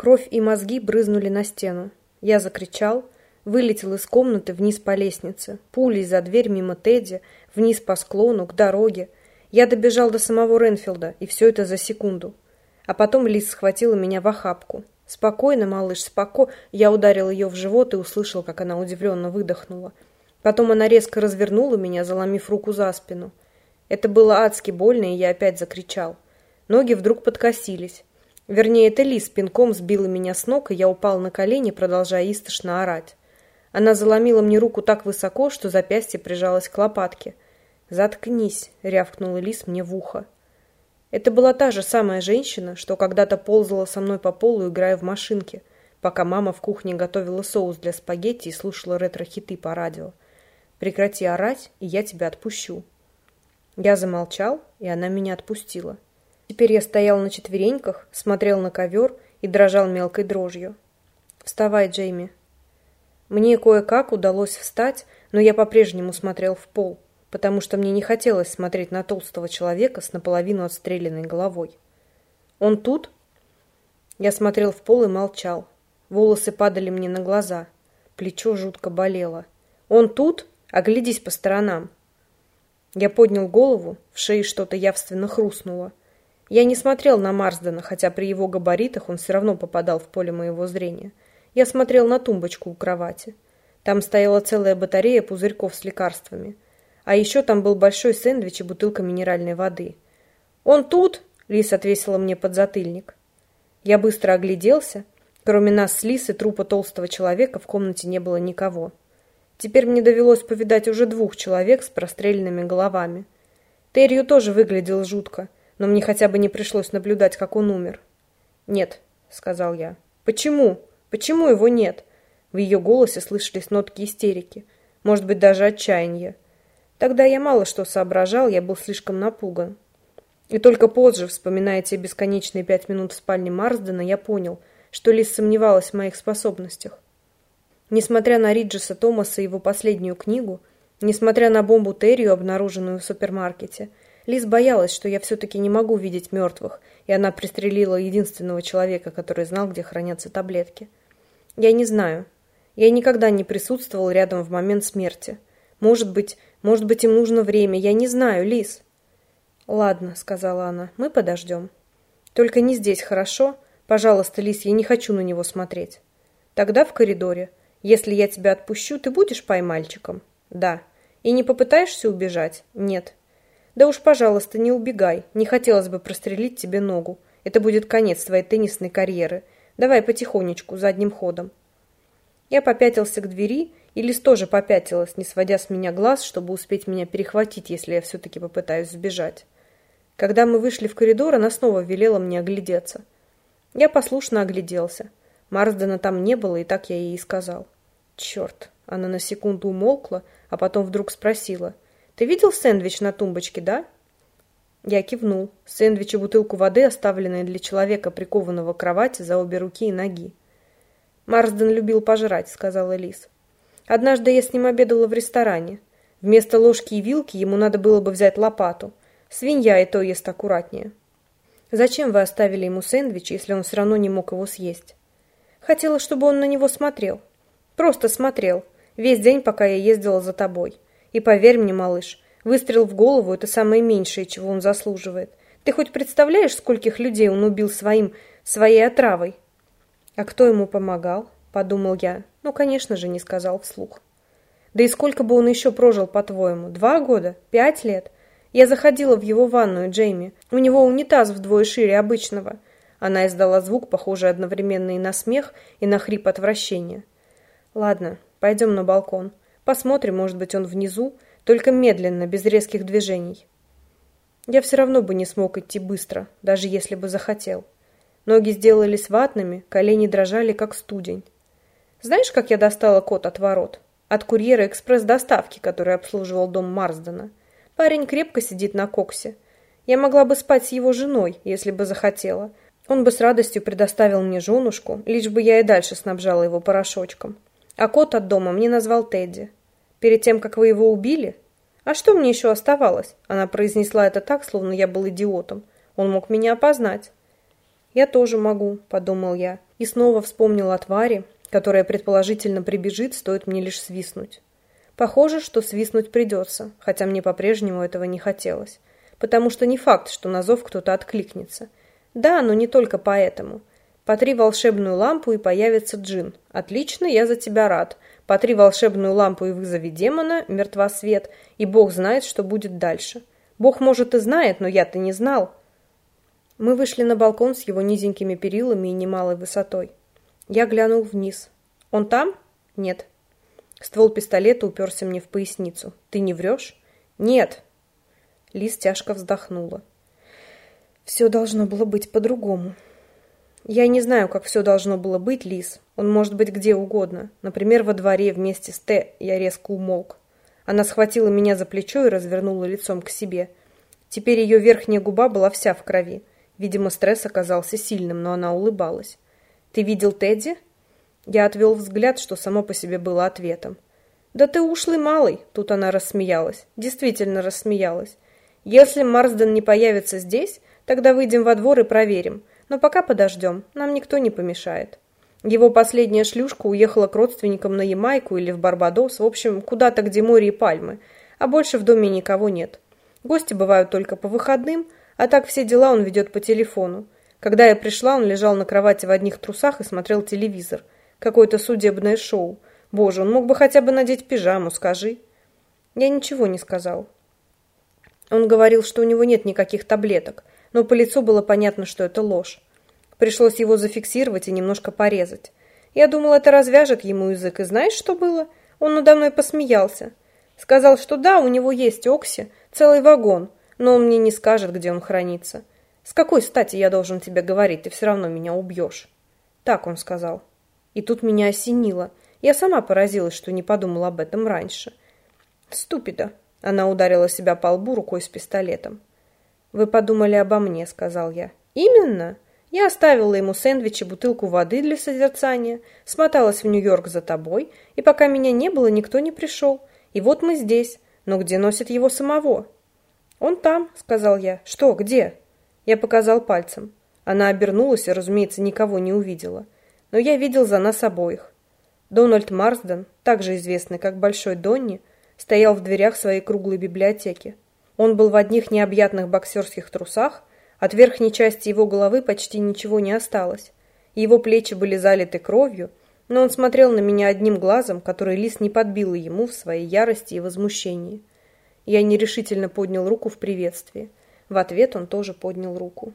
Кровь и мозги брызнули на стену. Я закричал, вылетел из комнаты вниз по лестнице, пулей за дверь мимо Тедди, вниз по склону, к дороге. Я добежал до самого Ренфилда, и все это за секунду. А потом Лиз схватила меня в охапку. «Спокойно, малыш, споко...» Я ударил ее в живот и услышал, как она удивленно выдохнула. Потом она резко развернула меня, заломив руку за спину. Это было адски больно, и я опять закричал. Ноги вдруг подкосились. Вернее, это Лис пинком сбила меня с ног, и я упал на колени, продолжая истошно орать. Она заломила мне руку так высоко, что запястье прижалось к лопатке. «Заткнись!» — рявкнула Лис мне в ухо. Это была та же самая женщина, что когда-то ползала со мной по полу, играя в машинке, пока мама в кухне готовила соус для спагетти и слушала ретро-хиты по радио. «Прекрати орать, и я тебя отпущу». Я замолчал, и она меня отпустила. Теперь я стоял на четвереньках, смотрел на ковер и дрожал мелкой дрожью. «Вставай, Джейми». Мне кое-как удалось встать, но я по-прежнему смотрел в пол, потому что мне не хотелось смотреть на толстого человека с наполовину отстрелянной головой. «Он тут?» Я смотрел в пол и молчал. Волосы падали мне на глаза. Плечо жутко болело. «Он тут? Оглядись по сторонам». Я поднял голову, в шее что-то явственно хрустнуло. Я не смотрел на Марсдена, хотя при его габаритах он все равно попадал в поле моего зрения. Я смотрел на тумбочку у кровати. Там стояла целая батарея пузырьков с лекарствами. А еще там был большой сэндвич и бутылка минеральной воды. «Он тут?» — Лис отвесила мне подзатыльник. Я быстро огляделся. Кроме нас с Лис и трупа толстого человека в комнате не было никого. Теперь мне довелось повидать уже двух человек с простреленными головами. Терью тоже выглядел жутко — но мне хотя бы не пришлось наблюдать, как он умер. «Нет», — сказал я. «Почему? Почему его нет?» В ее голосе слышались нотки истерики, может быть, даже отчаяния. Тогда я мало что соображал, я был слишком напуган. И только позже, вспоминая те бесконечные пять минут в спальне Марсдена, я понял, что Лиз сомневалась в моих способностях. Несмотря на Риджеса Томаса и его последнюю книгу, несмотря на бомбу Террию, обнаруженную в супермаркете, Лиз боялась, что я все-таки не могу видеть мертвых, и она пристрелила единственного человека, который знал, где хранятся таблетки. Я не знаю. Я никогда не присутствовал рядом в момент смерти. Может быть, может быть, им нужно время. Я не знаю, Лиз. Ладно, сказала она, мы подождем. Только не здесь, хорошо? Пожалуйста, Лиз, я не хочу на него смотреть. Тогда в коридоре. Если я тебя отпущу, ты будешь поймальчиком? Да. И не попытаешься убежать? Нет. Да уж, пожалуйста, не убегай. Не хотелось бы прострелить тебе ногу. Это будет конец твоей теннисной карьеры. Давай потихонечку, задним ходом. Я попятился к двери, и Лиз тоже попятилась, не сводя с меня глаз, чтобы успеть меня перехватить, если я все-таки попытаюсь сбежать. Когда мы вышли в коридор, она снова велела мне оглядеться. Я послушно огляделся. Марсдена там не было, и так я ей и сказал. Черт! Она на секунду умолкла, а потом вдруг спросила — ты видел сэндвич на тумбочке, да? Я кивнул. Сэндвич и бутылку воды, оставленные для человека, прикованного к кровати за обе руки и ноги. Марсден любил пожрать, сказала Лиз. Однажды я с ним обедала в ресторане. Вместо ложки и вилки ему надо было бы взять лопату. Свинья и то ест аккуратнее. Зачем вы оставили ему сэндвич, если он все равно не мог его съесть? Хотела, чтобы он на него смотрел. Просто смотрел. Весь день, пока я ездила за тобой. И поверь мне, малыш, выстрел в голову – это самое меньшее, чего он заслуживает. Ты хоть представляешь, скольких людей он убил своим, своей отравой? А кто ему помогал? Подумал я. Ну, конечно же, не сказал вслух. Да и сколько бы он еще прожил, по-твоему? Два года? Пять лет? Я заходила в его ванную, Джейми. У него унитаз вдвое шире обычного. Она издала звук, похожий одновременно и на смех, и на хрип отвращения. Ладно, пойдем на балкон. Посмотрим, может быть, он внизу, только медленно, без резких движений. Я все равно бы не смог идти быстро, даже если бы захотел. Ноги сделались ватными, колени дрожали, как студень. Знаешь, как я достала код от ворот? От курьера экспресс-доставки, который обслуживал дом Марсдена. Парень крепко сидит на коксе. Я могла бы спать с его женой, если бы захотела. Он бы с радостью предоставил мне женушку, лишь бы я и дальше снабжала его порошочком. А код от дома мне назвал Тедди. Перед тем, как вы его убили? А что мне еще оставалось? Она произнесла это так, словно я был идиотом. Он мог меня опознать. Я тоже могу, подумал я. И снова вспомнил о твари, которая предположительно прибежит, стоит мне лишь свистнуть. Похоже, что свистнуть придется, хотя мне по-прежнему этого не хотелось. Потому что не факт, что на зов кто-то откликнется. Да, но не только поэтому. Потри волшебную лампу и появится джин. Отлично, я за тебя рад. Потри волшебную лампу и вызови демона, мертва свет, и Бог знает, что будет дальше. Бог, может, и знает, но я-то не знал. Мы вышли на балкон с его низенькими перилами и немалой высотой. Я глянул вниз. Он там? Нет. Ствол пистолета уперся мне в поясницу. «Ты не врешь?» «Нет!» Лиз тяжко вздохнула. «Все должно было быть по-другому». «Я не знаю, как все должно было быть, Лиз. Он может быть где угодно. Например, во дворе вместе с Т. Я резко умолк. Она схватила меня за плечо и развернула лицом к себе. Теперь ее верхняя губа была вся в крови. Видимо, стресс оказался сильным, но она улыбалась. «Ты видел Тедди?» Я отвел взгляд, что само по себе было ответом. «Да ты ушлый малый!» – тут она рассмеялась. Действительно рассмеялась. «Если Марсден не появится здесь, тогда выйдем во двор и проверим. Но пока подождем, нам никто не помешает». Его последняя шлюшка уехала к родственникам на Ямайку или в Барбадос, в общем, куда-то, где море и пальмы, а больше в доме никого нет. Гости бывают только по выходным, а так все дела он ведет по телефону. Когда я пришла, он лежал на кровати в одних трусах и смотрел телевизор – Какое-то судебное шоу. Боже, он мог бы хотя бы надеть пижаму, скажи. Я ничего не сказал. Он говорил, что у него нет никаких таблеток, но по лицу было понятно, что это ложь. Пришлось его зафиксировать и немножко порезать. Я думал, это развяжет ему язык, и знаешь, что было? Он надо мной посмеялся. Сказал, что да, у него есть Окси, целый вагон, но он мне не скажет, где он хранится. С какой стати я должен тебе говорить, ты все равно меня убьешь? Так он сказал. И тут меня осенило. Я сама поразилась, что не подумала об этом раньше. «Ступида!» – она ударила себя по лбу рукой с пистолетом. «Вы подумали обо мне», – сказал я. «Именно!» Я оставила ему сэндвич и бутылку воды для созерцания, смоталась в Нью-Йорк за тобой, и пока меня не было, никто не пришел. И вот мы здесь. Но где носит его самого? Он там, сказал я. Что, где? Я показал пальцем. Она обернулась и, разумеется, никого не увидела но я видел за нас обоих. Дональд Марсден, также известный как Большой Донни, стоял в дверях своей круглой библиотеки. Он был в одних необъятных боксерских трусах, от верхней части его головы почти ничего не осталось. Его плечи были залиты кровью, но он смотрел на меня одним глазом, который лис не подбил ему в своей ярости и возмущении. Я нерешительно поднял руку в приветствии. В ответ он тоже поднял руку.